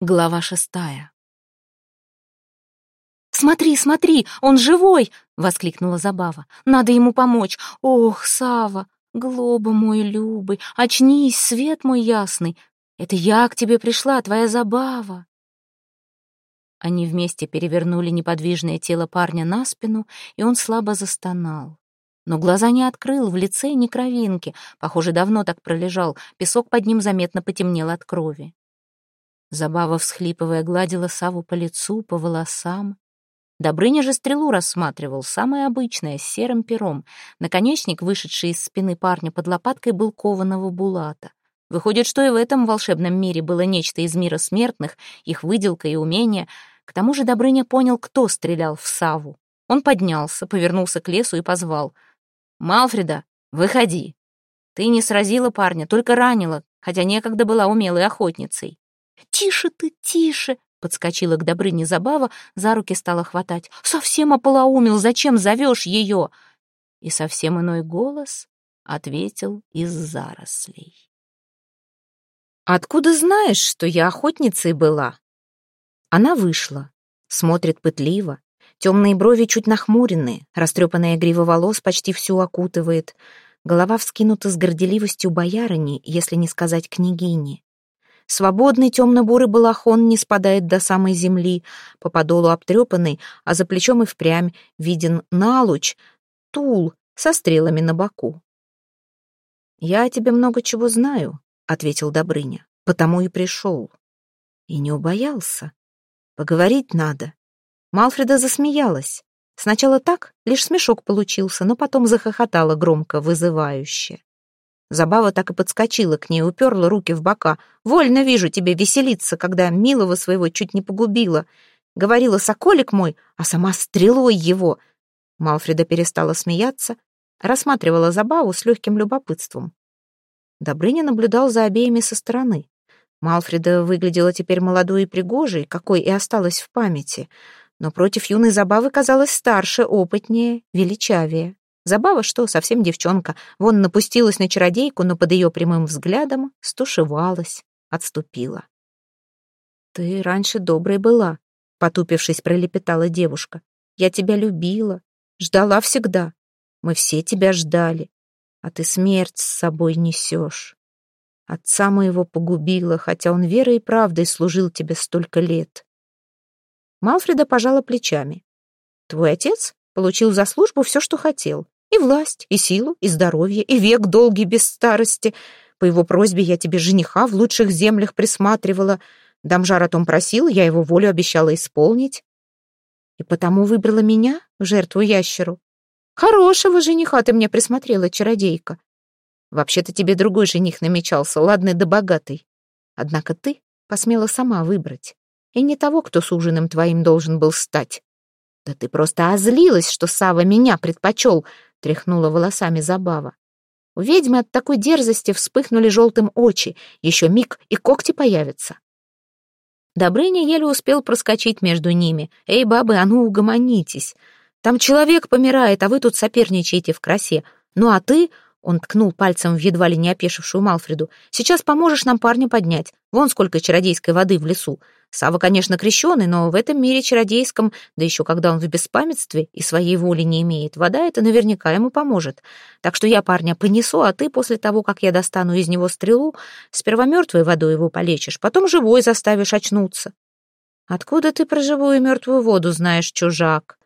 Глава шестая. «Смотри, смотри, он живой!» — воскликнула Забава. «Надо ему помочь! Ох, Сава, Глоба мой любый, очнись, свет мой ясный! Это я к тебе пришла, твоя Забава!» Они вместе перевернули неподвижное тело парня на спину, и он слабо застонал. Но глаза не открыл, в лице ни кровинки. Похоже, давно так пролежал, песок под ним заметно потемнел от крови. Забава, всхлипывая, гладила Саву по лицу, по волосам. Добрыня же стрелу рассматривал, самое обычное, с серым пером. Наконечник, вышедший из спины парня под лопаткой, был кованого булата. Выходит, что и в этом волшебном мире было нечто из мира смертных, их выделка и умение. К тому же Добрыня понял, кто стрелял в Саву. Он поднялся, повернулся к лесу и позвал. «Малфреда, выходи. Ты не сразила парня, только ранила, хотя некогда была умелой охотницей». «Тише ты, тише!» — подскочила к Добрыне Забава, за руки стала хватать. «Совсем ополоумил, зачем зовешь ее?» И совсем иной голос ответил из зарослей. «Откуда знаешь, что я охотницей была?» Она вышла, смотрит пытливо, темные брови чуть нахмуренные, растрепанная грива волос почти всю окутывает, голова вскинута с горделивостью боярыни, если не сказать княгини. Свободный темно-бурый балахон не спадает до самой земли, по подолу обтрепанный, а за плечом и впрямь виден налуч, тул со стрелами на боку. «Я о тебе много чего знаю», — ответил Добрыня, — «потому и пришел». И не убоялся. Поговорить надо. Малфреда засмеялась. Сначала так, лишь смешок получился, но потом захохотала громко, вызывающе. Забава так и подскочила к ней, уперла руки в бока. «Вольно вижу тебе веселиться, когда милого своего чуть не погубила. Говорила, соколик мой, а сама стрелой его». Малфреда перестала смеяться, рассматривала Забаву с легким любопытством. Добрыня наблюдал за обеими со стороны. Малфреда выглядела теперь молодой и пригожей, какой и осталась в памяти, но против юной Забавы казалась старше, опытнее, величавее. Забава что, совсем девчонка. Вон напустилась на чародейку, но под ее прямым взглядом стушевалась, отступила. «Ты раньше доброй была», — потупившись, пролепетала девушка. «Я тебя любила, ждала всегда. Мы все тебя ждали, а ты смерть с собой несешь. Отца моего погубила, хотя он верой и правдой служил тебе столько лет». Малфреда пожала плечами. «Твой отец получил за службу все, что хотел. И власть, и силу, и здоровье, и век долгий без старости. По его просьбе я тебе жениха в лучших землях присматривала. Дамжар о том просил, я его волю обещала исполнить. И потому выбрала меня жертву ящеру. Хорошего жениха ты мне присмотрела, чародейка. Вообще-то тебе другой жених намечался, ладный да богатый. Однако ты посмела сама выбрать. И не того, кто с ужином твоим должен был стать. Да ты просто озлилась, что Сава меня предпочел, — тряхнула волосами Забава. У ведьмы от такой дерзости вспыхнули желтым очи. Еще миг, и когти появятся. Добрыня еле успел проскочить между ними. «Эй, бабы, а ну угомонитесь! Там человек помирает, а вы тут соперничаете в красе. Ну а ты...» Он ткнул пальцем в едва ли не опешившую Малфреду. «Сейчас поможешь нам парня поднять. Вон сколько чародейской воды в лесу. Сава, конечно, крещеный, но в этом мире чародейском, да еще когда он в беспамятстве и своей воли не имеет, вода это наверняка ему поможет. Так что я парня понесу, а ты после того, как я достану из него стрелу, сперва мертвой водой его полечишь, потом живой заставишь очнуться». «Откуда ты про живую и мертвую воду знаешь, чужак?»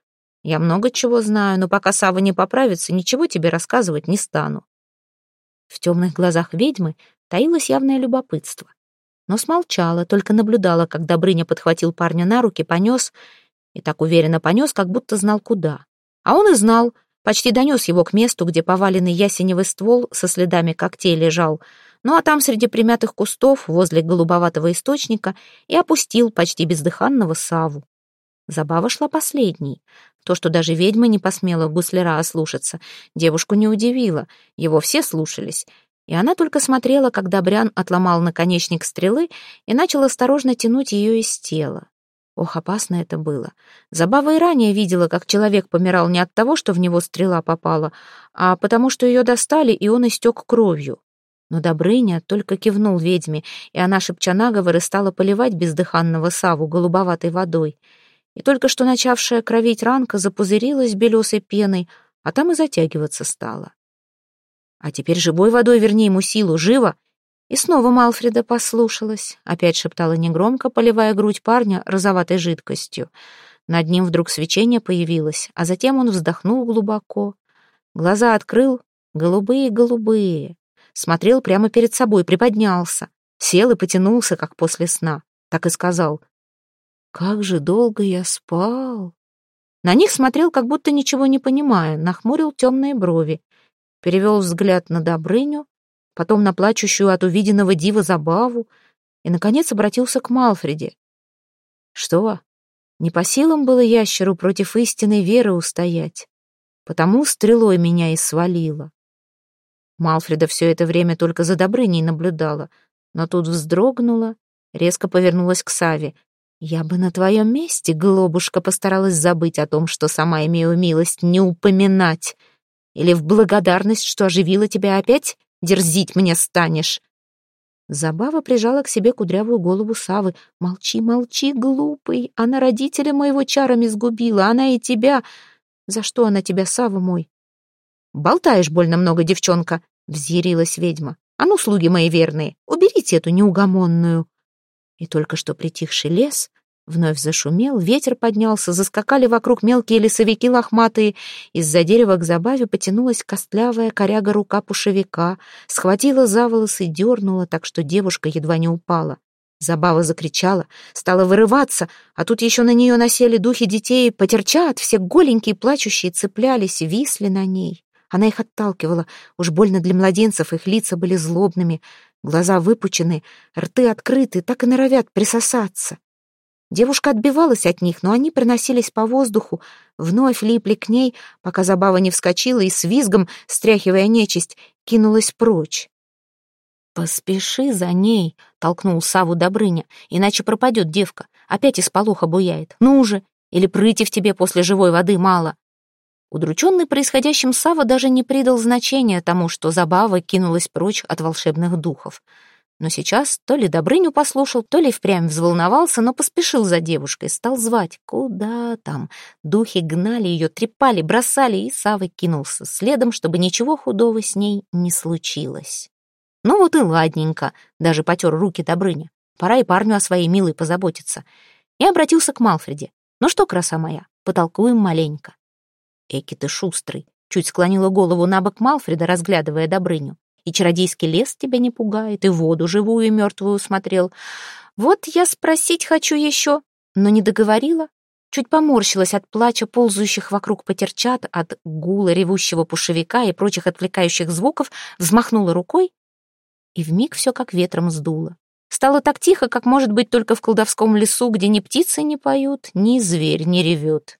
«Я много чего знаю, но пока Сава не поправится, ничего тебе рассказывать не стану». В темных глазах ведьмы таилось явное любопытство но смолчала, только наблюдала, как Добрыня подхватил парня на руки, понес, и так уверенно понес, как будто знал куда. А он и знал, почти донес его к месту, где поваленный ясеневый ствол со следами когтей лежал, ну а там среди примятых кустов, возле голубоватого источника, и опустил почти бездыханного Саву. Забава шла последней. То, что даже ведьма не посмела гусляра ослушаться, девушку не удивило, его все слушались, и она только смотрела, когда Брян отломал наконечник стрелы и начал осторожно тянуть ее из тела. Ох, опасно это было. Забава и ранее видела, как человек помирал не от того, что в него стрела попала, а потому что ее достали, и он истек кровью. Но Добрыня только кивнул ведьме, и она, шепча наговоры, стала поливать бездыханного Саву голубоватой водой. И только что начавшая кровить ранка запузырилась белесой пеной, а там и затягиваться стала. «А теперь живой водой верни ему силу, живо!» И снова Малфреда послушалась, опять шептала негромко, поливая грудь парня розоватой жидкостью. Над ним вдруг свечение появилось, а затем он вздохнул глубоко. Глаза открыл, голубые-голубые. Смотрел прямо перед собой, приподнялся. Сел и потянулся, как после сна. Так и сказал. «Как же долго я спал!» На них смотрел, как будто ничего не понимая, нахмурил темные брови. Перевел взгляд на Добрыню, потом на плачущую от увиденного дива забаву и, наконец, обратился к Малфреде. «Что, не по силам было ящеру против истинной веры устоять, потому стрелой меня и свалило. Малфреда все это время только за Добрыней наблюдала, но тут вздрогнула, резко повернулась к Саве. «Я бы на твоем месте, голубушка, постаралась забыть о том, что сама имею милость не упоминать. Или в благодарность, что оживила тебя опять, дерзить мне станешь. Забава прижала к себе кудрявую голову Савы. «Молчи, молчи, глупый! Она родителя моего чарами сгубила, она и тебя! За что она тебя, Сава мой?» «Болтаешь больно много, девчонка!» — взъярилась ведьма. «А ну, слуги мои верные, уберите эту неугомонную!» И только что притихший лес Вновь зашумел, ветер поднялся, заскакали вокруг мелкие лесовики лохматые. Из-за дерева к забаве потянулась костлявая коряга рука пушевика, схватила за волосы, дернула, так что девушка едва не упала. Забава закричала, стала вырываться, а тут еще на нее насели духи детей, потерчат, все голенькие, плачущие, цеплялись, висли на ней. Она их отталкивала, уж больно для младенцев их лица были злобными, глаза выпучены, рты открыты, так и норовят присосаться. Девушка отбивалась от них, но они проносились по воздуху, вновь липли к ней, пока забава не вскочила и с визгом, стряхивая нечисть, кинулась прочь. «Поспеши за ней», — толкнул Саву Добрыня, «иначе пропадет девка, опять из полуха буяет. Ну уже, или прыти в тебе после живой воды мало». Удрученный происходящим Сава даже не придал значения тому, что забава кинулась прочь от волшебных духов — но сейчас то ли Добрыню послушал, то ли впрямь взволновался, но поспешил за девушкой, стал звать. Куда там? Духи гнали ее, трепали, бросали, и Савой кинулся следом, чтобы ничего худого с ней не случилось. Ну вот и ладненько, даже потер руки Добрыня. Пора и парню о своей милой позаботиться. И обратился к Малфреде. Ну что, краса моя, потолкуем маленько. Эки ты шустрый. Чуть склонила голову на бок Малфреда, разглядывая Добрыню и чародейский лес тебя не пугает, и воду живую и мертвую смотрел. Вот я спросить хочу еще, но не договорила. Чуть поморщилась от плача ползающих вокруг потерчат, от гула ревущего пушевика и прочих отвлекающих звуков, взмахнула рукой, и вмиг все как ветром сдуло. Стало так тихо, как может быть только в колдовском лесу, где ни птицы не поют, ни зверь не ревет.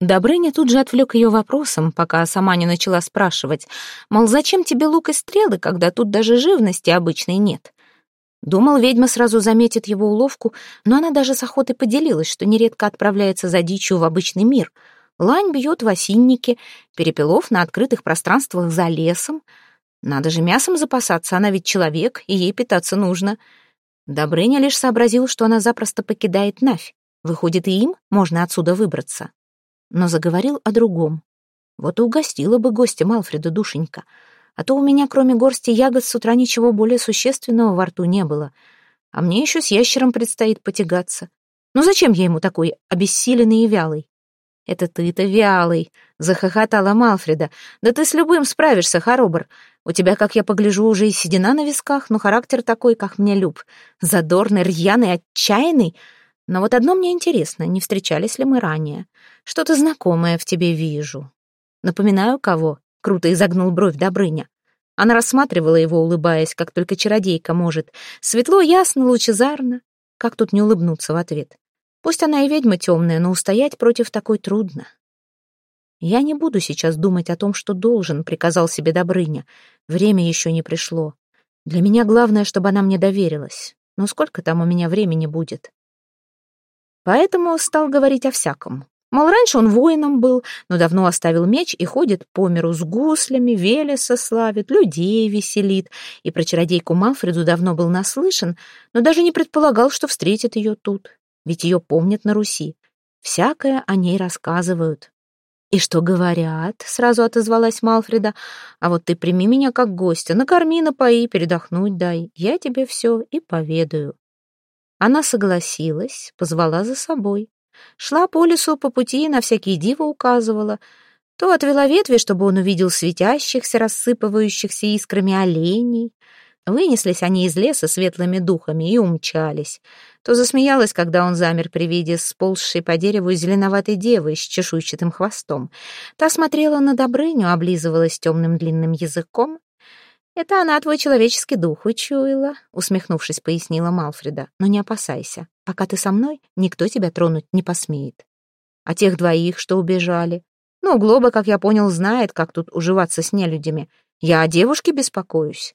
Добрыня тут же отвлек ее вопросом, пока сама не начала спрашивать, мол, зачем тебе лук и стрелы, когда тут даже живности обычной нет? Думал, ведьма сразу заметит его уловку, но она даже с охотой поделилась, что нередко отправляется за дичью в обычный мир. Лань бьет в осиннике, перепелов на открытых пространствах за лесом. Надо же мясом запасаться, она ведь человек, и ей питаться нужно. Добрыня лишь сообразил, что она запросто покидает Навь. Выходит, и им можно отсюда выбраться но заговорил о другом. Вот и угостила бы гостя Малфреда душенька, а то у меня, кроме горсти ягод, с утра ничего более существенного во рту не было, а мне еще с ящером предстоит потягаться. Ну зачем я ему такой обессиленный и вялый? «Это ты-то вялый», — захохотала Малфреда. «Да ты с любым справишься, Хоробр. У тебя, как я погляжу, уже и седина на висках, но характер такой, как мне люб. Задорный, рьяный, отчаянный. Но вот одно мне интересно, не встречались ли мы ранее? Что-то знакомое в тебе вижу. Напоминаю, кого? Круто изогнул бровь Добрыня. Она рассматривала его, улыбаясь, как только чародейка может. Светло, ясно, лучезарно. Как тут не улыбнуться в ответ? Пусть она и ведьма темная, но устоять против такой трудно. «Я не буду сейчас думать о том, что должен», — приказал себе Добрыня. «Время еще не пришло. Для меня главное, чтобы она мне доверилась. Но сколько там у меня времени будет?» Поэтому стал говорить о всяком. Мол, раньше он воином был, но давно оставил меч и ходит по миру с гуслями, Велеса славит, людей веселит. И про чародейку Малфреду давно был наслышан, но даже не предполагал, что встретит ее тут. Ведь ее помнят на Руси. Всякое о ней рассказывают. «И что говорят?» — сразу отозвалась Малфреда. «А вот ты прими меня как гостя, накорми, напои, передохнуть дай. Я тебе все и поведаю». Она согласилась, позвала за собой. Шла по лесу по пути и на всякие дива указывала. То отвела ветви, чтобы он увидел светящихся, рассыпывающихся искрами оленей. Вынеслись они из леса светлыми духами и умчались. То засмеялась, когда он замер при виде сползшей по дереву зеленоватой девы с чешуйчатым хвостом. Та смотрела на Добрыню, облизывалась темным длинным языком. «Это она твой человеческий дух учуяла», — усмехнувшись, пояснила Малфреда. «Но не опасайся. Пока ты со мной, никто тебя тронуть не посмеет. А тех двоих, что убежали? Ну, Глоба, как я понял, знает, как тут уживаться с нелюдями. Я о девушке беспокоюсь.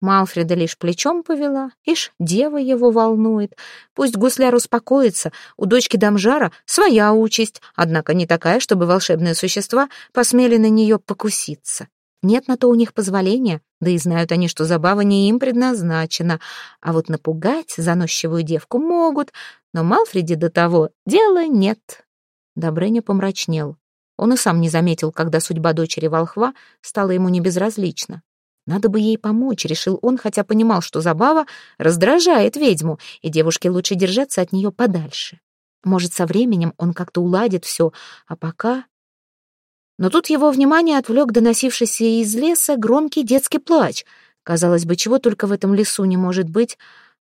Малфреда лишь плечом повела. Ишь, дева его волнует. Пусть гусляр успокоится. У дочки Дамжара своя участь, однако не такая, чтобы волшебные существа посмели на нее покуситься. Нет на то у них позволения, да и знают они, что забава не им предназначена. А вот напугать заносчивую девку могут, но Малфреде до того дела нет. Добрыня помрачнел. Он и сам не заметил, когда судьба дочери волхва стала ему небезразлична. Надо бы ей помочь, решил он, хотя понимал, что забава раздражает ведьму, и девушке лучше держаться от нее подальше. Может, со временем он как-то уладит все, а пока... Но тут его внимание отвлек доносившийся из леса громкий детский плач. Казалось бы, чего только в этом лесу не может быть,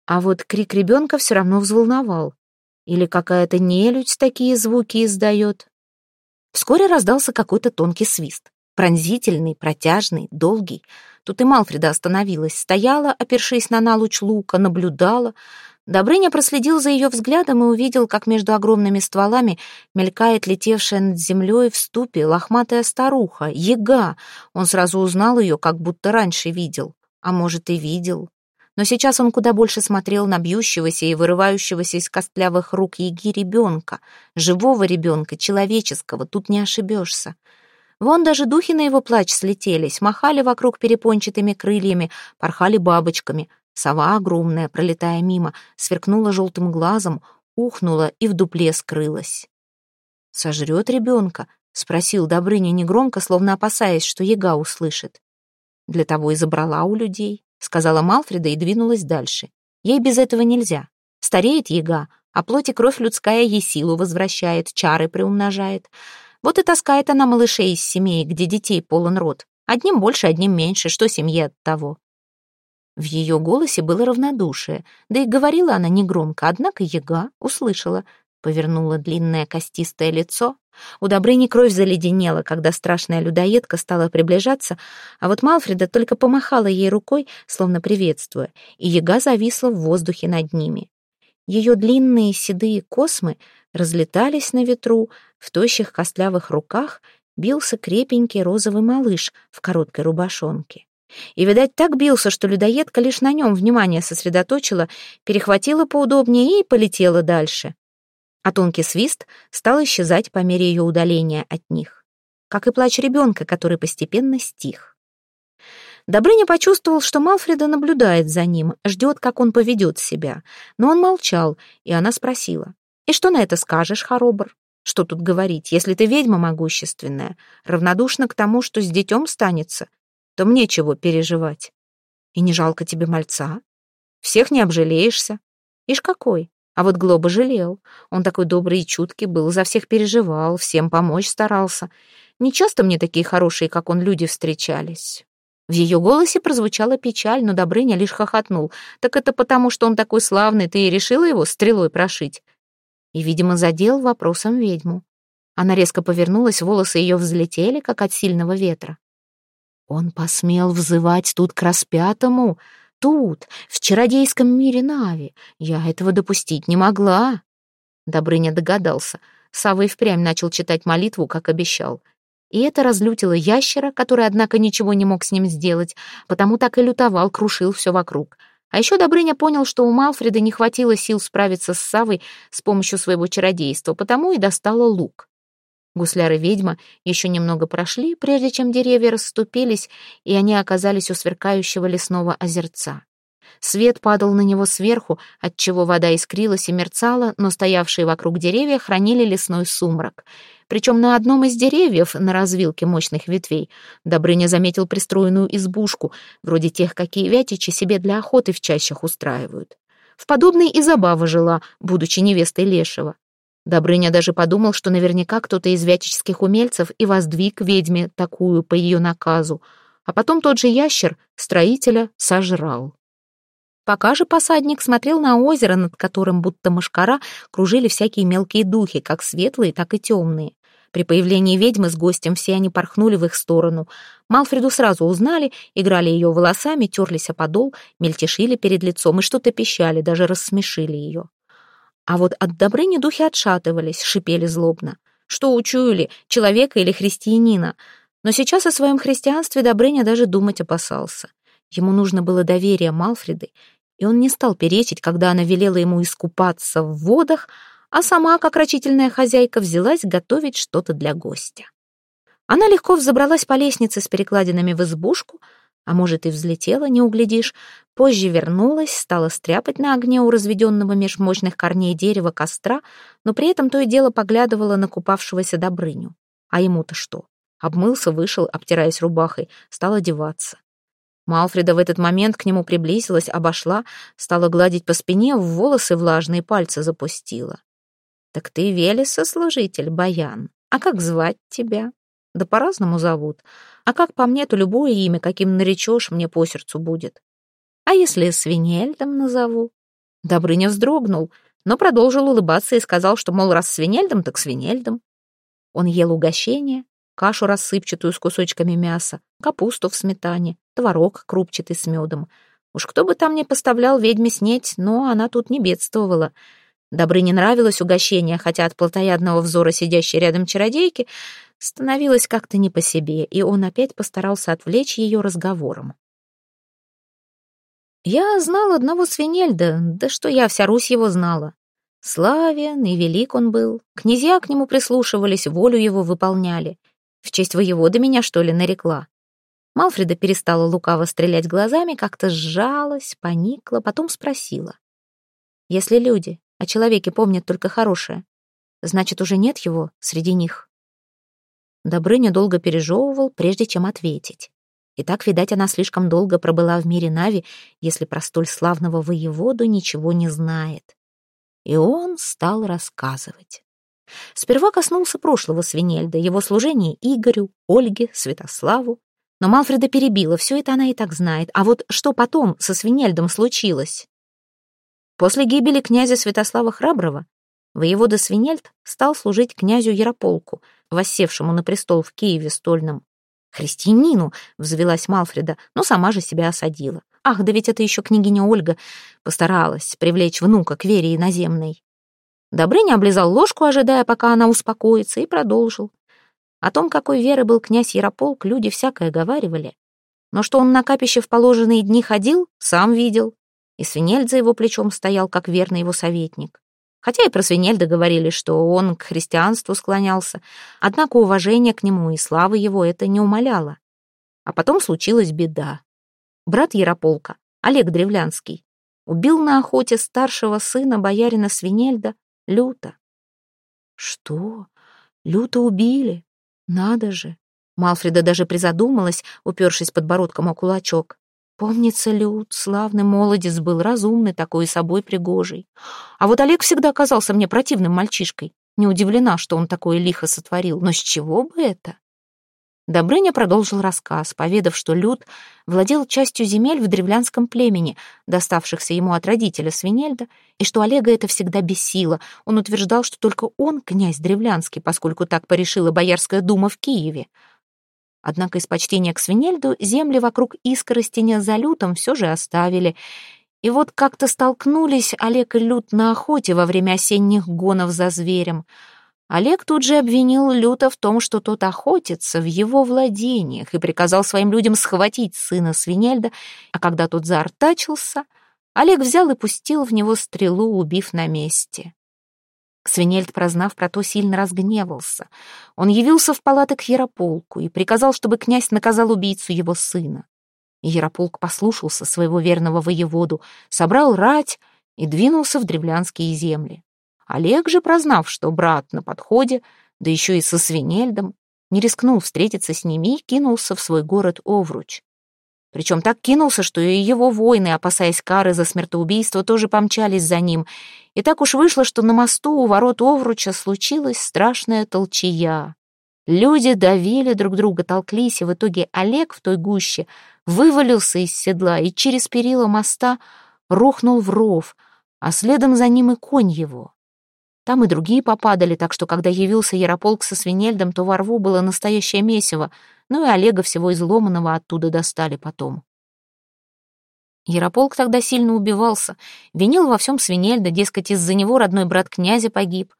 а вот крик ребенка все равно взволновал. Или какая-то нелюдь такие звуки издает. Вскоре раздался какой-то тонкий свист. Пронзительный, протяжный, долгий. Тут и Малфреда остановилась, стояла, опершись на налуч лука, наблюдала. Добрыня проследил за ее взглядом и увидел, как между огромными стволами мелькает летевшая над землей в ступе лохматая старуха, яга. Он сразу узнал ее, как будто раньше видел. А может, и видел. Но сейчас он куда больше смотрел на бьющегося и вырывающегося из костлявых рук яги ребенка. Живого ребенка, человеческого, тут не ошибешься. Вон даже духи на его плач слетелись, махали вокруг перепончатыми крыльями, порхали бабочками. Сова огромная, пролетая мимо, сверкнула желтым глазом, ухнула и в дупле скрылась. «Сожрет ребенка?» — спросил Добрыня негромко, словно опасаясь, что яга услышит. «Для того и забрала у людей», — сказала Малфреда и двинулась дальше. «Ей без этого нельзя. Стареет яга, а плоть и кровь людская ей силу возвращает, чары приумножает. Вот и таскает она малышей из семей, где детей полон рот. Одним больше, одним меньше, что семье от того. В ее голосе было равнодушие, да и говорила она негромко, однако яга услышала, повернула длинное костистое лицо. У Добрыни кровь заледенела, когда страшная людоедка стала приближаться, а вот Малфреда только помахала ей рукой, словно приветствуя, и яга зависла в воздухе над ними. Ее длинные седые космы разлетались на ветру, в тощих костлявых руках бился крепенький розовый малыш в короткой рубашонке. И, видать, так бился, что людоедка лишь на нем внимание сосредоточила, перехватила поудобнее и полетела дальше. А тонкий свист стал исчезать по мере ее удаления от них, как и плач ребенка, который постепенно стих. Добрыня почувствовал, что Малфреда наблюдает за ним, ждет, как он поведет себя. Но он молчал, и она спросила. «И что на это скажешь, Хоробр? Что тут говорить, если ты ведьма могущественная, равнодушна к тому, что с детем станется, то мне чего переживать? И не жалко тебе мальца? Всех не обжалеешься? Ишь какой? А вот Глоба жалел. Он такой добрый и чуткий был, за всех переживал, всем помочь старался. Не часто мне такие хорошие, как он, люди встречались. В ее голосе прозвучала печаль, но Добрыня лишь хохотнул. «Так это потому, что он такой славный, ты и решила его стрелой прошить?» И, видимо, задел вопросом ведьму. Она резко повернулась, волосы ее взлетели, как от сильного ветра. Он посмел взывать тут к распятому, тут, в чародейском мире Нави. Я этого допустить не могла. Добрыня догадался. Савва и впрямь начал читать молитву, как обещал. И это разлютило ящера, который, однако, ничего не мог с ним сделать, потому так и лютовал, крушил все вокруг. А еще Добрыня понял, что у Малфреда не хватило сил справиться с Савой с помощью своего чародейства, потому и достала лук. Гусляр и ведьма еще немного прошли, прежде чем деревья расступились, и они оказались у сверкающего лесного озерца. Свет падал на него сверху, отчего вода искрилась и мерцала, но стоявшие вокруг деревья хранили лесной сумрак. Причем на одном из деревьев, на развилке мощных ветвей, Добрыня заметил пристроенную избушку, вроде тех, какие вятичи себе для охоты в чащах устраивают. В подобной и забава жила, будучи невестой Лешего. Добрыня даже подумал, что наверняка кто-то из вятических умельцев и воздвиг ведьме такую по ее наказу, а потом тот же ящер строителя сожрал. Пока же посадник смотрел на озеро, над которым будто мошкара кружили всякие мелкие духи, как светлые, так и темные. При появлении ведьмы с гостем все они порхнули в их сторону. Малфреду сразу узнали, играли ее волосами, терлись о подол, мельтешили перед лицом и что-то пищали, даже рассмешили ее. А вот от Добрыни духи отшатывались, шипели злобно. Что учуяли, человека или христианина? Но сейчас о своем христианстве Добрыня даже думать опасался. Ему нужно было доверие Малфреды, и он не стал перечить, когда она велела ему искупаться в водах, а сама, как рачительная хозяйка, взялась готовить что-то для гостя. Она легко взобралась по лестнице с перекладинами в избушку, а может и взлетела, не углядишь, позже вернулась, стала стряпать на огне у разведенного меж мощных корней дерева костра, но при этом то и дело поглядывала на купавшегося Добрыню. А ему-то что? Обмылся, вышел, обтираясь рубахой, стал одеваться. Малфреда в этот момент к нему приблизилась, обошла, стала гладить по спине, в волосы влажные пальцы запустила. «Так ты Велеса служитель, Баян. А как звать тебя?» «Да по-разному зовут. А как по мне, то любое имя, каким наречешь, мне по сердцу будет. А если Свинельдом назову?» Добрыня вздрогнул, но продолжил улыбаться и сказал, что, мол, раз Свинельдом, так Свинельдом. Он ел угощение, кашу рассыпчатую с кусочками мяса, капусту в сметане, творог крупчатый с медом. Уж кто бы там ни поставлял ведьме снеть, но она тут не бедствовала. Добрыне нравилось угощение, хотя от плотоядного взора сидящей рядом чародейки становилось как-то не по себе, и он опять постарался отвлечь ее разговором. «Я знал одного свинельда, да что я, вся Русь его знала. Славен и велик он был, князья к нему прислушивались, волю его выполняли. В честь воевода меня, что ли, нарекла?» Малфреда перестала лукаво стрелять глазами, как-то сжалась, поникла, потом спросила. «Если люди о человеке помнят только хорошее, значит, уже нет его среди них?» Добрыня долго пережевывал, прежде чем ответить. И так, видать, она слишком долго пробыла в мире Нави, если про столь славного воеводу ничего не знает. И он стал рассказывать. Сперва коснулся прошлого Свинельда, его служения Игорю, Ольге, Святославу. Но Малфреда перебила, все это она и так знает. А вот что потом со Свинельдом случилось? После гибели князя Святослава Храброго воевода Свинельд стал служить князю Ярополку, воссевшему на престол в Киеве стольном. «Христианину!» — взвелась Малфреда, но сама же себя осадила. «Ах, да ведь это еще княгиня Ольга постаралась привлечь внука к вере иноземной». Добрыня облизал ложку, ожидая, пока она успокоится, и продолжил. О том, какой веры был князь Ярополк, люди всякое говаривали. Но что он на капище в положенные дни ходил, сам видел. И Свинельд за его плечом стоял, как верный его советник. Хотя и про Свинельда говорили, что он к христианству склонялся, однако уважение к нему и славы его это не умаляло. А потом случилась беда. Брат Ярополка, Олег Древлянский, убил на охоте старшего сына боярина Свинельда Люта. Что? Люта убили? Надо же. Малфреда даже призадумалась, упершись подбородком о кулачок. Помнится, Лют, славный молодец был, разумный такой и собой пригожий. А вот Олег всегда казался мне противным мальчишкой. Не удивлена, что он такое лихо сотворил, но с чего бы это? Добрыня продолжил рассказ, поведав, что Люд владел частью земель в древлянском племени, доставшихся ему от родителя Свинельда, и что Олега это всегда бесило. Он утверждал, что только он князь древлянский, поскольку так порешила Боярская дума в Киеве. Однако из почтения к Свинельду земли вокруг Искоростеня за Лютом все же оставили. И вот как-то столкнулись Олег и Люд на охоте во время осенних гонов за зверем — Олег тут же обвинил Люта в том, что тот охотится в его владениях и приказал своим людям схватить сына Свинельда, а когда тот заортачился, Олег взял и пустил в него стрелу, убив на месте. Свинельд, прознав про то, сильно разгневался. Он явился в палаты к Ярополку и приказал, чтобы князь наказал убийцу его сына. Ярополк послушался своего верного воеводу, собрал рать и двинулся в древлянские земли. Олег же, прознав, что брат на подходе, да еще и со Свинельдом, не рискнул встретиться с ними и кинулся в свой город Овруч. Причем так кинулся, что и его воины, опасаясь кары за смертоубийство, тоже помчались за ним. И так уж вышло, что на мосту у ворот Овруча случилась страшная толчая. Люди давили друг друга, толклись, и в итоге Олег в той гуще вывалился из седла и через перила моста рухнул в ров, а следом за ним и конь его. Там и другие попадали, так что, когда явился Ярополк со свинельдом, то во рву было настоящее месиво, ну и Олега всего изломанного оттуда достали потом. Ярополк тогда сильно убивался, винил во всем свинельда, дескать, из-за него родной брат князя погиб.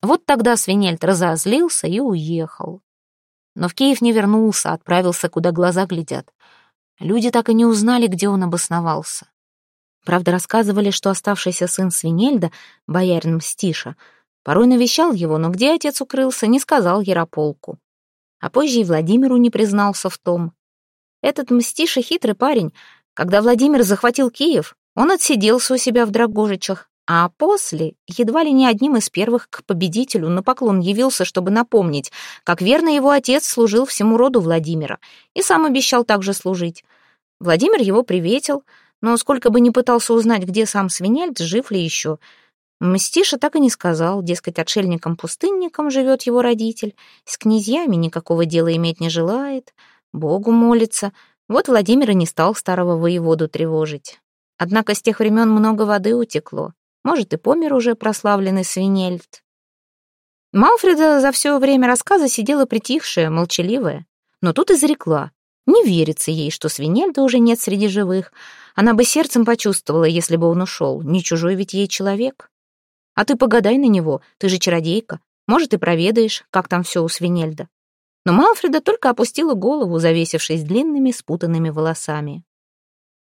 Вот тогда свинельд разозлился и уехал. Но в Киев не вернулся, отправился, куда глаза глядят. Люди так и не узнали, где он обосновался. Правда, рассказывали, что оставшийся сын Свинельда, боярин Мстиша, порой навещал его, но где отец укрылся, не сказал Ярополку. А позже и Владимиру не признался в том. Этот Мстиша хитрый парень. Когда Владимир захватил Киев, он отсиделся у себя в Драгожичах, а после, едва ли не одним из первых к победителю, на поклон явился, чтобы напомнить, как верно его отец служил всему роду Владимира и сам обещал также служить. Владимир его приветил, но сколько бы ни пытался узнать, где сам Свинельд, жив ли еще, Мстиша так и не сказал, дескать, отшельником-пустынником живет его родитель, с князьями никакого дела иметь не желает, Богу молится. Вот Владимир и не стал старого воеводу тревожить. Однако с тех времен много воды утекло. Может, и помер уже прославленный Свинельд. Малфреда за все время рассказа сидела притихшая, молчаливая. Но тут изрекла. Не верится ей, что Свинельда уже нет среди живых, она бы сердцем почувствовала, если бы он ушел. Не чужой ведь ей человек. А ты погадай на него, ты же чародейка. Может, и проведаешь, как там все у Свинельда. Но Малфреда только опустила голову, завесившись длинными спутанными волосами.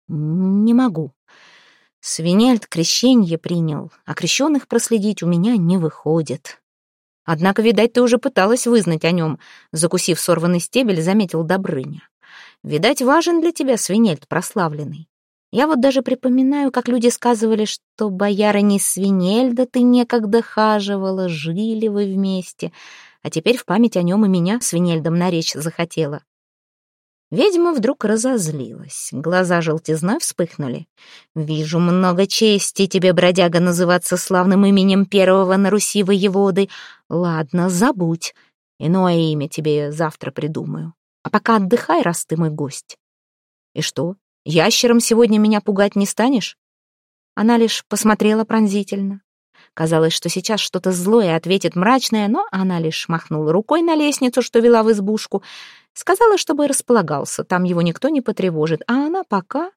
«Не могу. Свинельд крещенье принял, а крещенных проследить у меня не выходит. Однако, видать, ты уже пыталась вызнать о нем», закусив сорванный стебель, заметил Добрыня. «Видать, важен для тебя свинельд прославленный. Я вот даже припоминаю, как люди сказывали, что боярыня Свинельда ты некогда хаживала, жили вы вместе, а теперь в память о нем и меня Свинельдом наречь захотела. Ведьма вдруг разозлилась, глаза желтизной вспыхнули. «Вижу много чести тебе, бродяга, называться славным именем первого на Руси воеводы. Ладно, забудь, иное имя тебе завтра придумаю. А пока отдыхай, раз ты мой гость». «И что, Ящером сегодня меня пугать не станешь?» Она лишь посмотрела пронзительно. Казалось, что сейчас что-то злое ответит мрачное, но она лишь махнула рукой на лестницу, что вела в избушку. Сказала, чтобы располагался, там его никто не потревожит. А она пока...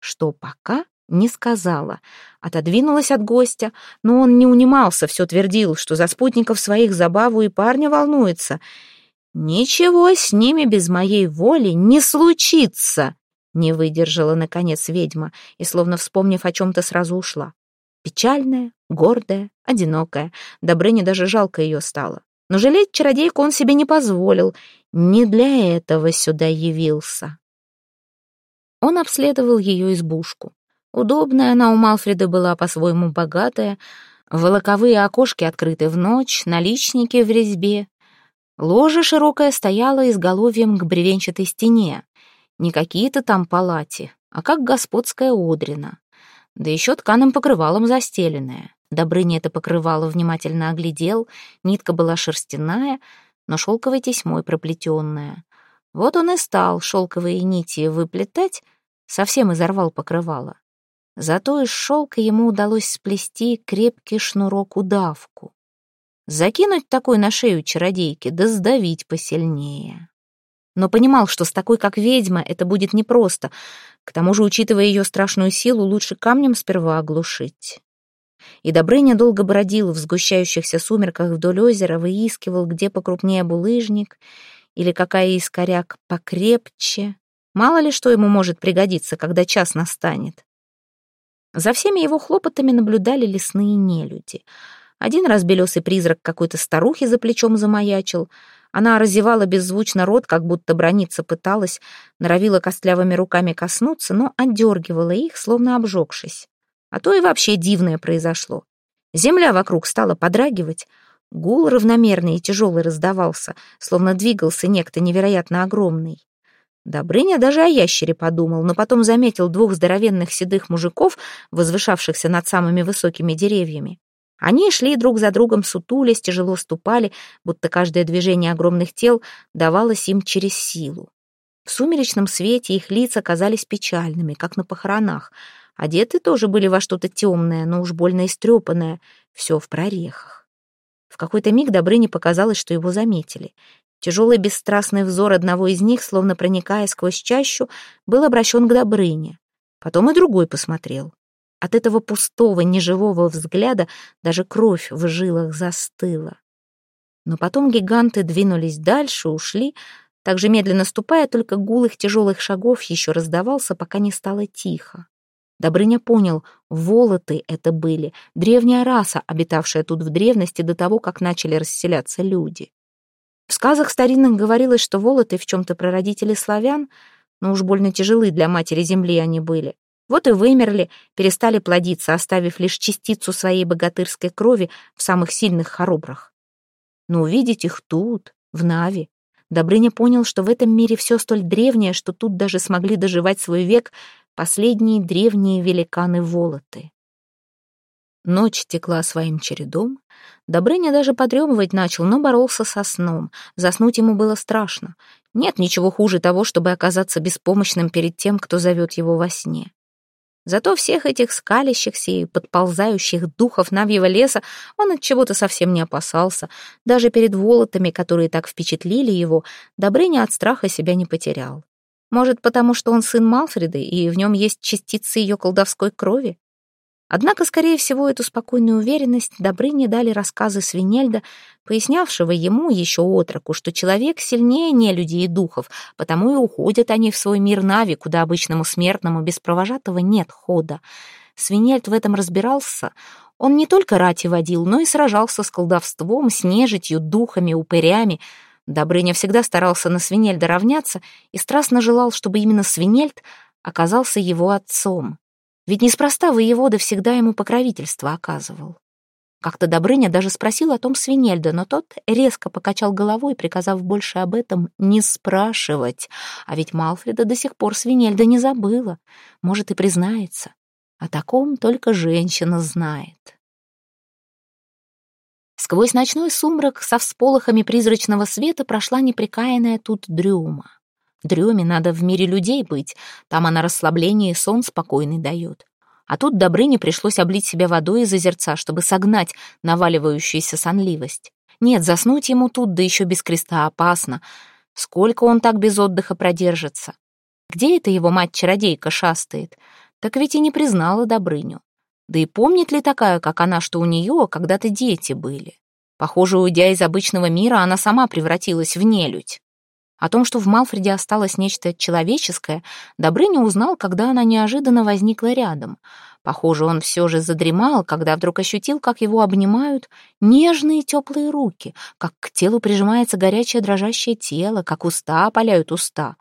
Что пока? Не сказала. Отодвинулась от гостя, но он не унимался, все твердил, что за спутников своих забаву и парня волнуется. «Ничего с ними без моей воли не случится!» Не выдержала, наконец, ведьма и, словно вспомнив о чем-то, сразу ушла. Печальная, гордая, одинокая. Добрыне даже жалко ее стало. Но жалеть чародейку он себе не позволил. Не для этого сюда явился. Он обследовал ее избушку. Удобная она у Малфреда была по-своему богатая. Волоковые окошки открыты в ночь, наличники в резьбе. Ложа широкая стояла изголовьем к бревенчатой стене. Не какие-то там палати, а как господская одрина. Да еще тканым покрывалом застеленная. Добрыня это покрывало внимательно оглядел, нитка была шерстяная, но шелковой тесьмой проплетенная. Вот он и стал шелковые нити выплетать, совсем изорвал покрывало. Зато из шелка ему удалось сплести крепкий шнурок-удавку. Закинуть такой на шею чародейки, да сдавить посильнее но понимал, что с такой, как ведьма, это будет непросто. К тому же, учитывая ее страшную силу, лучше камнем сперва оглушить. И Добрыня долго бродил в сгущающихся сумерках вдоль озера, выискивал, где покрупнее булыжник или какая из коряк покрепче. Мало ли что ему может пригодиться, когда час настанет. За всеми его хлопотами наблюдали лесные нелюди. Один раз белесый призрак какой-то старухи за плечом замаячил. Она разевала беззвучно рот, как будто брониться пыталась, норовила костлявыми руками коснуться, но отдергивала их, словно обжегшись. А то и вообще дивное произошло. Земля вокруг стала подрагивать, гул равномерный и тяжелый раздавался, словно двигался некто невероятно огромный. Добрыня даже о ящере подумал, но потом заметил двух здоровенных седых мужиков, возвышавшихся над самыми высокими деревьями. Они шли друг за другом сутулясь, тяжело ступали, будто каждое движение огромных тел давалось им через силу. В сумеречном свете их лица казались печальными, как на похоронах. Одеты тоже были во что-то темное, но уж больно истрепанное, все в прорехах. В какой-то миг Добрыне показалось, что его заметили. Тяжелый бесстрастный взор одного из них, словно проникая сквозь чащу, был обращен к Добрыне. Потом и другой посмотрел. От этого пустого, неживого взгляда даже кровь в жилах застыла. Но потом гиганты двинулись дальше, ушли, так же медленно ступая, только гул их тяжелых шагов еще раздавался, пока не стало тихо. Добрыня понял, волоты это были, древняя раса, обитавшая тут в древности до того, как начали расселяться люди. В сказах старинных говорилось, что волоты в чем-то прародители славян, но уж больно тяжелы для матери земли они были. Вот и вымерли, перестали плодиться, оставив лишь частицу своей богатырской крови в самых сильных хоробрах. Но увидеть их тут, в Нави, Добрыня понял, что в этом мире все столь древнее, что тут даже смогли доживать свой век последние древние великаны-волоты. Ночь текла своим чередом. Добрыня даже подремывать начал, но боролся со сном. Заснуть ему было страшно. Нет ничего хуже того, чтобы оказаться беспомощным перед тем, кто зовет его во сне. Зато всех этих скалящихся и подползающих духов Навьего леса он от чего-то совсем не опасался. Даже перед волотами, которые так впечатлили его, Добрыня от страха себя не потерял. Может, потому что он сын Малфреды, и в нем есть частицы ее колдовской крови? Однако, скорее всего, эту спокойную уверенность Добрыне дали рассказы Свинельда, пояснявшего ему еще отроку, что человек сильнее нелюдей и духов, потому и уходят они в свой мир Нави, куда обычному смертному без провожатого нет хода. Свинельд в этом разбирался. Он не только рати водил, но и сражался с колдовством, с нежитью, духами, упырями. Добрыня всегда старался на Свинельда равняться и страстно желал, чтобы именно Свинельд оказался его отцом. Ведь неспроста воевода всегда ему покровительство оказывал. Как-то Добрыня даже спросил о том Свинельда, но тот резко покачал головой, приказав больше об этом не спрашивать. А ведь Малфреда до сих пор Свинельда не забыла. Может, и признается. О таком только женщина знает. Сквозь ночной сумрак со всполохами призрачного света прошла непрекаянная тут дрюма. Дреме надо в мире людей быть, там она расслабление и сон спокойный дает. А тут Добрыне пришлось облить себя водой из озерца, чтобы согнать наваливающуюся сонливость. Нет, заснуть ему тут, да еще без креста, опасно. Сколько он так без отдыха продержится? Где это его мать-чародейка шастает? Так ведь и не признала Добрыню. Да и помнит ли такая, как она, что у нее когда-то дети были? Похоже, уйдя из обычного мира, она сама превратилась в нелюдь. О том, что в Малфреде осталось нечто человеческое, Добрыня узнал, когда она неожиданно возникла рядом. Похоже, он все же задремал, когда вдруг ощутил, как его обнимают нежные теплые руки, как к телу прижимается горячее дрожащее тело, как уста опаляют уста.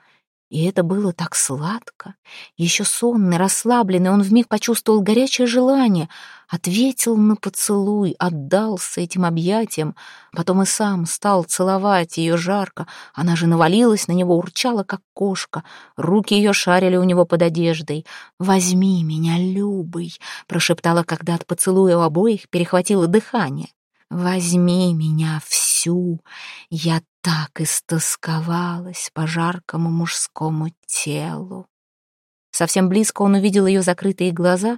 И это было так сладко. Еще сонный, расслабленный, он вмиг почувствовал горячее желание, ответил на поцелуй, отдался этим объятиям, потом и сам стал целовать ее жарко. Она же навалилась на него, урчала, как кошка. Руки ее шарили у него под одеждой. «Возьми меня, Любый», — прошептала, когда от поцелуя у обоих перехватило дыхание. «Возьми меня всю, я так истосковалась по жаркому мужскому телу. Совсем близко он увидел ее закрытые глаза,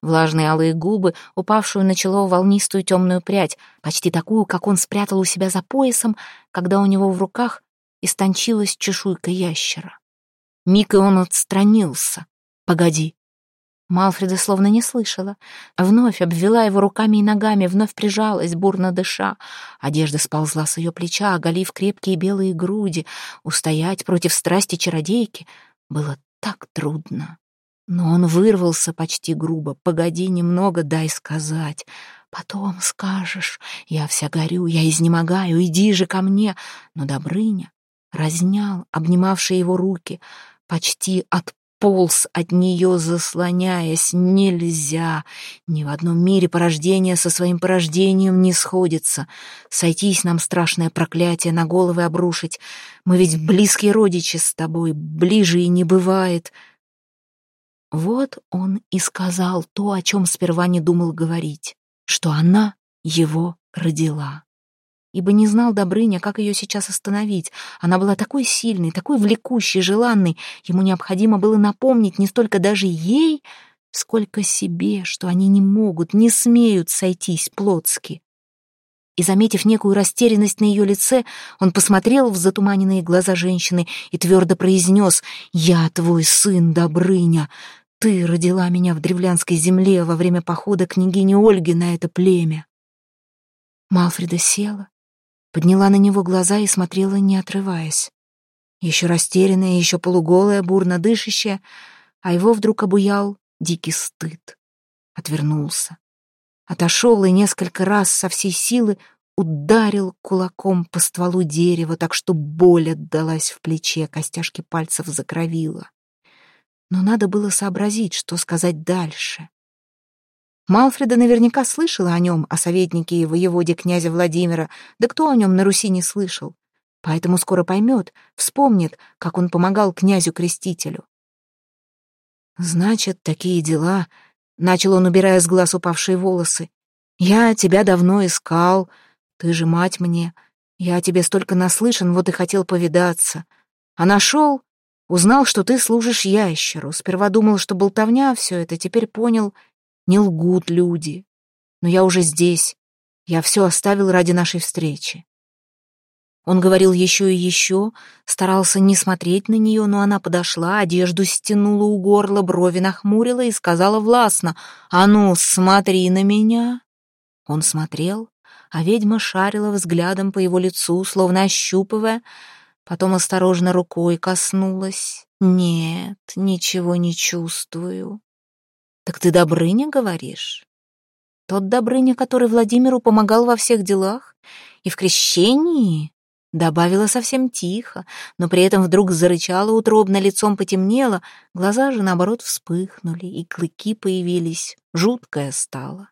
влажные алые губы, упавшую на чело волнистую темную прядь, почти такую, как он спрятал у себя за поясом, когда у него в руках истончилась чешуйка ящера. Миг и он отстранился. «Погоди», Малфреда словно не слышала. Вновь обвела его руками и ногами, вновь прижалась, бурно дыша. Одежда сползла с ее плеча, оголив крепкие белые груди. Устоять против страсти чародейки было так трудно. Но он вырвался почти грубо. «Погоди немного, дай сказать. Потом скажешь. Я вся горю, я изнемогаю, иди же ко мне». Но Добрыня разнял обнимавшие его руки, почти от полз от нее, заслоняясь. Нельзя. Ни в одном мире порождение со своим порождением не сходится. Сойтись нам страшное проклятие на головы обрушить. Мы ведь близкие родичи с тобой, ближе и не бывает. Вот он и сказал то, о чем сперва не думал говорить, что она его родила ибо не знал Добрыня, как ее сейчас остановить. Она была такой сильной, такой влекущей, желанной. Ему необходимо было напомнить не столько даже ей, сколько себе, что они не могут, не смеют сойтись плотски. И, заметив некую растерянность на ее лице, он посмотрел в затуманенные глаза женщины и твердо произнес «Я твой сын, Добрыня. Ты родила меня в древлянской земле во время похода княгини Ольги на это племя». Малфреда села, подняла на него глаза и смотрела, не отрываясь. Еще растерянная, еще полуголая, бурно дышащая, а его вдруг обуял дикий стыд. Отвернулся. Отошел и несколько раз со всей силы ударил кулаком по стволу дерева, так что боль отдалась в плече, костяшки пальцев закровила. Но надо было сообразить, что сказать дальше. Малфреда наверняка слышала о нем, о советнике и воеводе князя Владимира, да кто о нем на Руси не слышал. Поэтому скоро поймет, вспомнит, как он помогал князю-крестителю. «Значит, такие дела...» — начал он, убирая с глаз упавшие волосы. «Я тебя давно искал, ты же мать мне. Я тебе столько наслышан, вот и хотел повидаться. А нашел, узнал, что ты служишь ящеру. Сперва думал, что болтовня все это, теперь понял — не лгут люди. Но я уже здесь. Я все оставил ради нашей встречи. Он говорил еще и еще, старался не смотреть на нее, но она подошла, одежду стянула у горла, брови нахмурила и сказала властно, «А ну, смотри на меня!» Он смотрел, а ведьма шарила взглядом по его лицу, словно ощупывая, потом осторожно рукой коснулась. «Нет, ничего не чувствую. «Так ты Добрыня, говоришь?» «Тот Добрыня, который Владимиру помогал во всех делах? И в крещении?» Добавила совсем тихо, но при этом вдруг зарычала утробно, лицом потемнело, глаза же, наоборот, вспыхнули, и клыки появились, жуткое стало.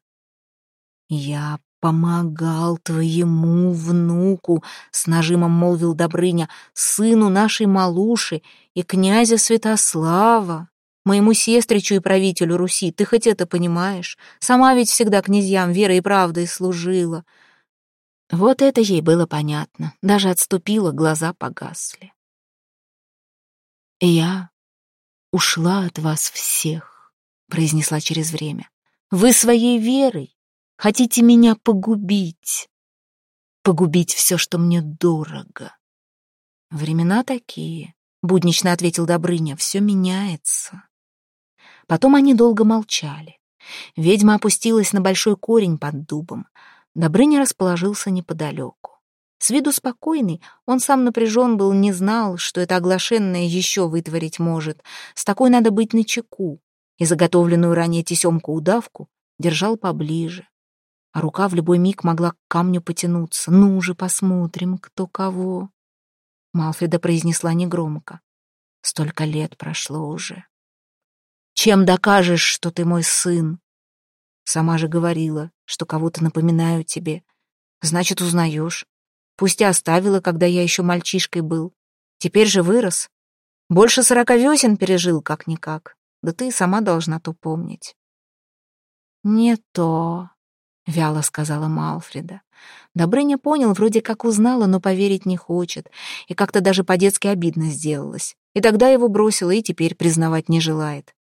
«Я помогал твоему внуку», — с нажимом молвил Добрыня, «сыну нашей Малуши и князя Святослава моему сестричу и правителю Руси, ты хоть это понимаешь? Сама ведь всегда князьям верой и правдой служила». Вот это ей было понятно, даже отступила, глаза погасли. «Я ушла от вас всех», — произнесла через время. «Вы своей верой хотите меня погубить, погубить все, что мне дорого». «Времена такие», — буднично ответил Добрыня, — «все меняется». Потом они долго молчали. Ведьма опустилась на большой корень под дубом. Добрыня расположился неподалеку. С виду спокойный, он сам напряжен был, не знал, что это оглашенное еще вытворить может. С такой надо быть начеку. И заготовленную ранее тесемку-удавку держал поближе. А рука в любой миг могла к камню потянуться. «Ну же, посмотрим, кто кого». Малфреда произнесла негромко. «Столько лет прошло уже. Чем докажешь, что ты мой сын? Сама же говорила, что кого-то напоминаю тебе. Значит, узнаешь. Пусть и оставила, когда я еще мальчишкой был. Теперь же вырос. Больше сорока весен пережил, как-никак. Да ты сама должна то помнить. «Не то», — вяло сказала Малфреда. Добрыня понял, вроде как узнала, но поверить не хочет, и как-то даже по-детски обидно сделалось. И тогда его бросила, и теперь признавать не желает.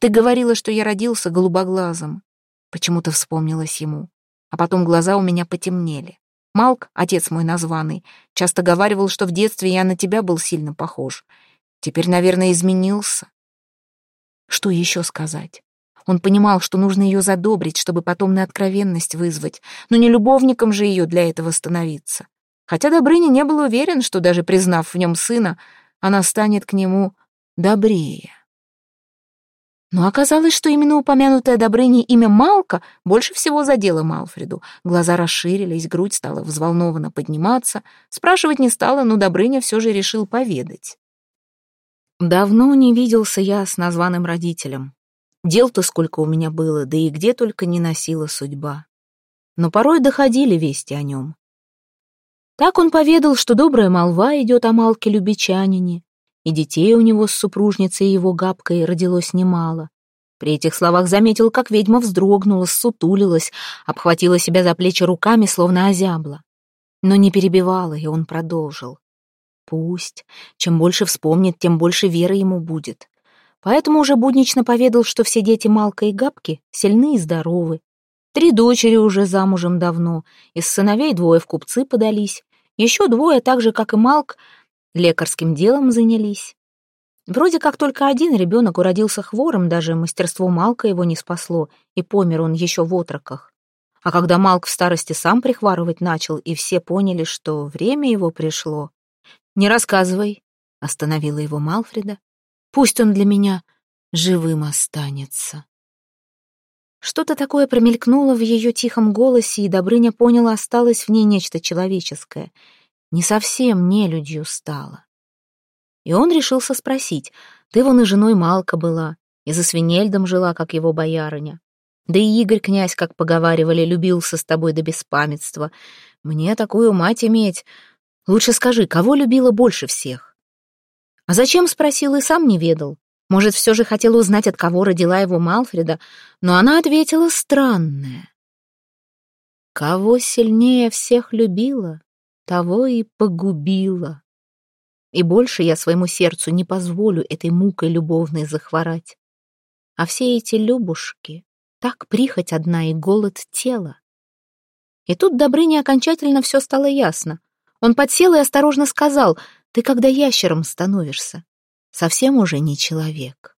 Ты говорила, что я родился голубоглазым. Почему-то вспомнилось ему. А потом глаза у меня потемнели. Малк, отец мой названный, часто говаривал, что в детстве я на тебя был сильно похож. Теперь, наверное, изменился. Что еще сказать? Он понимал, что нужно ее задобрить, чтобы потом на откровенность вызвать, но не любовником же ее для этого становиться. Хотя Добрыня не был уверен, что даже признав в нем сына, она станет к нему добрее. Но оказалось, что именно упомянутое Добрыня имя Малка больше всего задело Малфреду. Глаза расширились, грудь стала взволнованно подниматься. Спрашивать не стала, но Добрыня все же решил поведать. Давно не виделся я с названным родителем. Дел-то сколько у меня было, да и где только не носила судьба. Но порой доходили вести о нем. Так он поведал, что добрая молва идет о Малке Любичанине, и детей у него с супружницей его габкой родилось немало. При этих словах заметил, как ведьма вздрогнула, сутулилась, обхватила себя за плечи руками, словно озябла. Но не перебивала, и он продолжил. Пусть. Чем больше вспомнит, тем больше веры ему будет. Поэтому уже буднично поведал, что все дети Малка и Габки сильны и здоровы. Три дочери уже замужем давно, из сыновей двое в купцы подались, еще двое, так же, как и Малк, лекарским делом занялись. Вроде как только один ребенок уродился хвором, даже мастерство Малка его не спасло, и помер он еще в отроках. А когда Малк в старости сам прихварывать начал, и все поняли, что время его пришло. «Не рассказывай», — остановила его Малфреда. «Пусть он для меня живым останется». Что-то такое промелькнуло в ее тихом голосе, и Добрыня поняла, осталось в ней нечто человеческое — не совсем нелюдью стала. И он решился спросить, ты вон и женой Малка была, и за Свинельдом жила, как его боярыня. Да и Игорь князь, как поговаривали, любился с тобой до беспамятства. Мне такую мать иметь. Лучше скажи, кого любила больше всех? А зачем, спросил, и сам не ведал. Может, все же хотел узнать, от кого родила его Малфреда, но она ответила странное. Кого сильнее всех любила, того и погубила. И больше я своему сердцу не позволю этой мукой любовной захворать. А все эти любушки, так прихоть одна и голод тела. И тут Добрыне окончательно все стало ясно. Он подсел и осторожно сказал, «Ты когда ящером становишься, совсем уже не человек».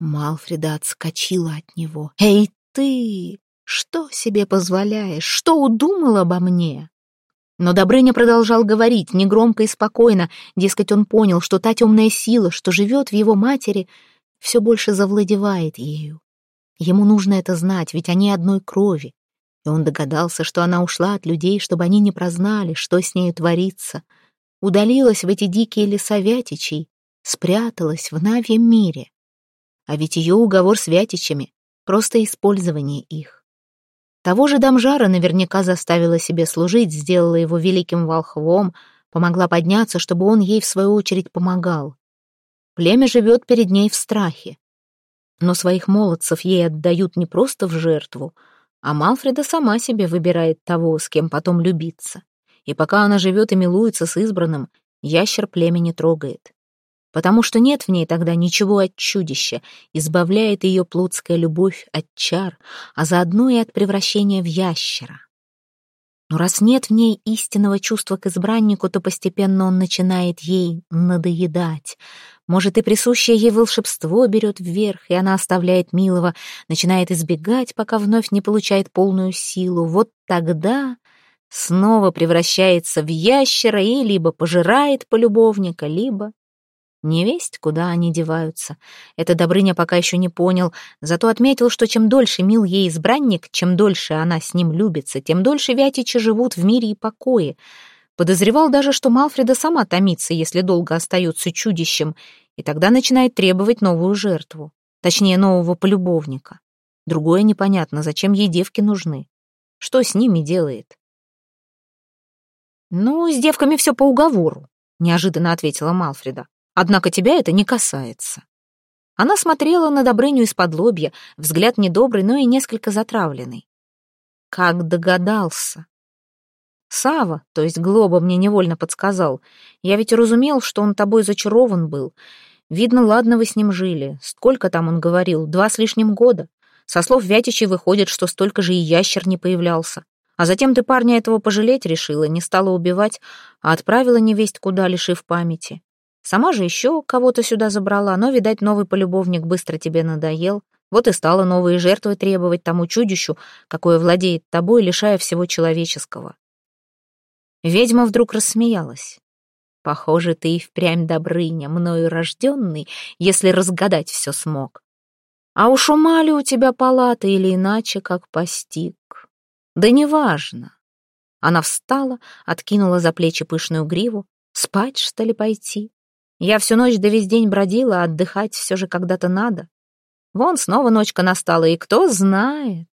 Малфреда отскочила от него. «Эй, ты! Что себе позволяешь? Что удумал обо мне?» Но Добрыня продолжал говорить, негромко и спокойно, дескать, он понял, что та темная сила, что живет в его матери, все больше завладевает ею. Ему нужно это знать, ведь они одной крови. И он догадался, что она ушла от людей, чтобы они не прознали, что с нею творится. Удалилась в эти дикие леса Вятичей, спряталась в Навьем мире. А ведь ее уговор с Вятичами — просто использование их. Того же Дамжара наверняка заставила себе служить, сделала его великим волхвом, помогла подняться, чтобы он ей в свою очередь помогал. Племя живет перед ней в страхе. Но своих молодцев ей отдают не просто в жертву, а Малфреда сама себе выбирает того, с кем потом любиться. И пока она живет и милуется с избранным, ящер племени трогает потому что нет в ней тогда ничего от чудища, избавляет ее плотская любовь от чар, а заодно и от превращения в ящера. Но раз нет в ней истинного чувства к избраннику, то постепенно он начинает ей надоедать. Может, и присущее ей волшебство берет вверх, и она оставляет милого, начинает избегать, пока вновь не получает полную силу. Вот тогда снова превращается в ящера и либо пожирает полюбовника, либо Невесть, куда они деваются. Это Добрыня пока еще не понял, зато отметил, что чем дольше мил ей избранник, чем дольше она с ним любится, тем дольше Вятичи живут в мире и покое. Подозревал даже, что Малфреда сама томится, если долго остается чудищем, и тогда начинает требовать новую жертву, точнее, нового полюбовника. Другое непонятно, зачем ей девки нужны. Что с ними делает? «Ну, с девками все по уговору», — неожиданно ответила Малфреда. Однако тебя это не касается». Она смотрела на Добрыню из-под лобья, взгляд недобрый, но и несколько затравленный. Как догадался. Сава, то есть Глоба, мне невольно подсказал. Я ведь разумел, что он тобой зачарован был. Видно, ладно вы с ним жили. Сколько там он говорил? Два с лишним года. Со слов Вятичей выходит, что столько же и ящер не появлялся. А затем ты парня этого пожалеть решила, не стала убивать, а отправила невесть куда, лишив памяти. Сама же еще кого-то сюда забрала, но, видать, новый полюбовник быстро тебе надоел. Вот и стала новые жертвы требовать тому чудищу, какое владеет тобой, лишая всего человеческого. Ведьма вдруг рассмеялась. Похоже, ты и впрямь Добрыня, мною рожденный, если разгадать все смог. А уж ума ли у тебя палата или иначе, как постиг? Да неважно. Она встала, откинула за плечи пышную гриву. Спать, что ли, пойти? Я всю ночь да весь день бродила, а отдыхать все же когда-то надо. Вон снова ночка настала, и кто знает.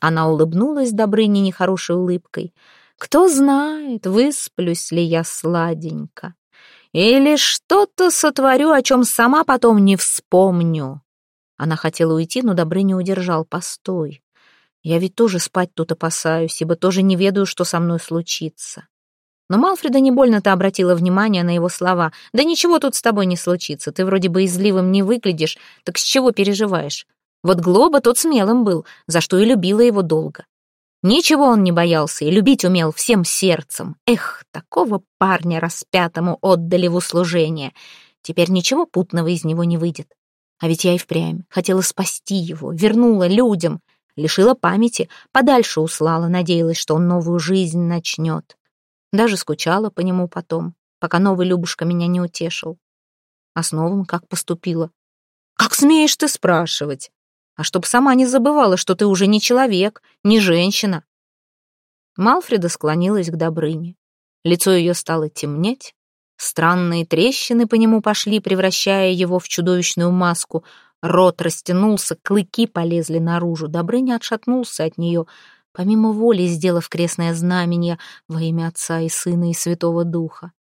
Она улыбнулась Добрыне нехорошей улыбкой. Кто знает, высплюсь ли я сладенько. Или что-то сотворю, о чем сама потом не вспомню. Она хотела уйти, но Добрыня удержал. Постой. Я ведь тоже спать тут опасаюсь, ибо тоже не ведаю, что со мной случится. Но Малфреда не больно-то обратила внимание на его слова. «Да ничего тут с тобой не случится. Ты вроде бы изливым не выглядишь, так с чего переживаешь? Вот Глоба тот смелым был, за что и любила его долго. Ничего он не боялся и любить умел всем сердцем. Эх, такого парня распятому отдали в услужение. Теперь ничего путного из него не выйдет. А ведь я и впрямь хотела спасти его, вернула людям, лишила памяти, подальше услала, надеялась, что он новую жизнь начнет. Даже скучала по нему потом, пока новый Любушка меня не утешил. А с новым как поступила? Как смеешь ты спрашивать? А чтоб сама не забывала, что ты уже не человек, не женщина. Малфреда склонилась к Добрыне. Лицо ее стало темнеть, Странные трещины по нему пошли, превращая его в чудовищную маску. Рот растянулся, клыки полезли наружу. Добрыня отшатнулся от нее, помимо воли сделав крестное знамение во имя Отца и Сына и Святого Духа.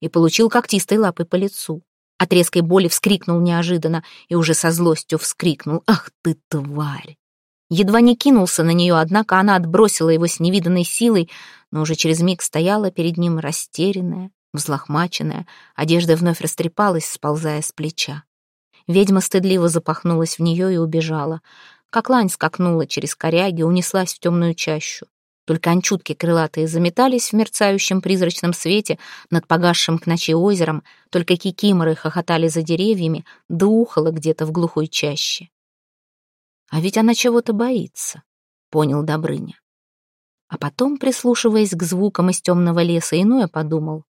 И получил когтистой лапой по лицу. От резкой боли вскрикнул неожиданно и уже со злостью вскрикнул «Ах ты, тварь!» Едва не кинулся на нее, однако она отбросила его с невиданной силой, но уже через миг стояла перед ним растерянная, Взлохмаченная, одежда вновь растрепалась, сползая с плеча. Ведьма стыдливо запахнулась в нее и убежала. Как лань скакнула через коряги, унеслась в темную чащу. Только анчутки крылатые заметались в мерцающем призрачном свете над погасшим к ночи озером, только кикиморы хохотали за деревьями, да ухало где-то в глухой чаще. «А ведь она чего-то боится», — понял Добрыня. А потом, прислушиваясь к звукам из темного леса, иное подумал.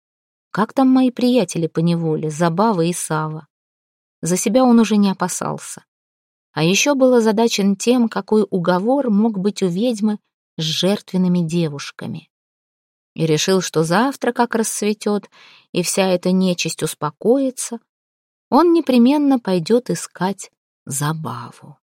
Как там мои приятели по неволе, Забава и Сава? За себя он уже не опасался. А еще был озадачен тем, какой уговор мог быть у ведьмы с жертвенными девушками. И решил, что завтра, как рассветет, и вся эта нечисть успокоится, он непременно пойдет искать забаву.